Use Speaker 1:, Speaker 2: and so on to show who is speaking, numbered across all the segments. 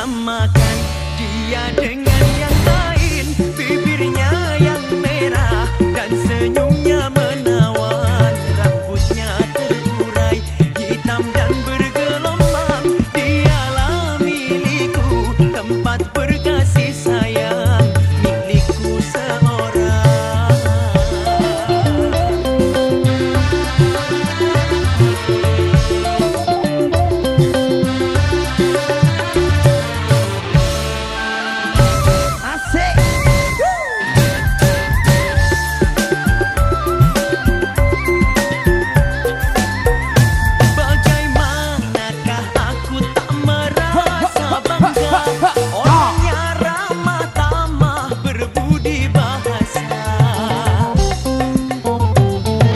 Speaker 1: samakan dia dengan yang lain Orangnya ramah tamah berbudi bahasa.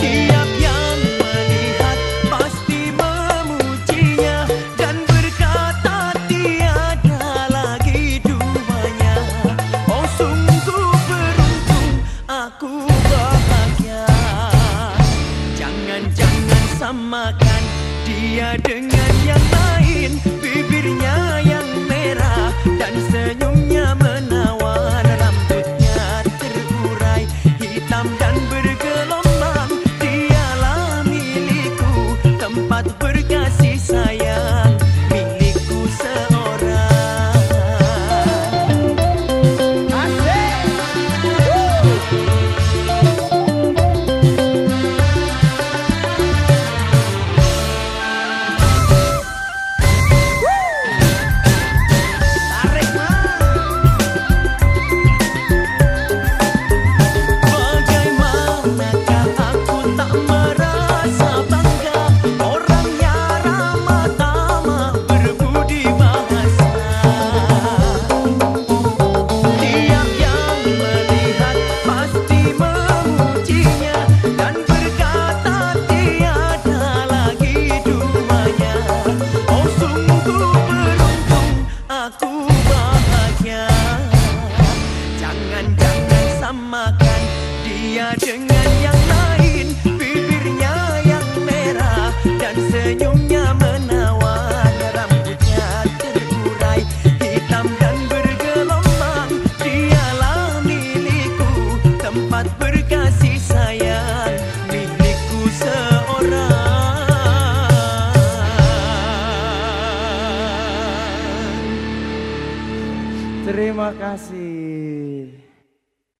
Speaker 1: Tiap yang melihat pasti memujinya Dan berkata tiada lagi duanya. Oh beruntung aku bahagia. Jangan-jangan samakan dia dengan yang lain. Bibirnya maar te perken.
Speaker 2: Terima kasih.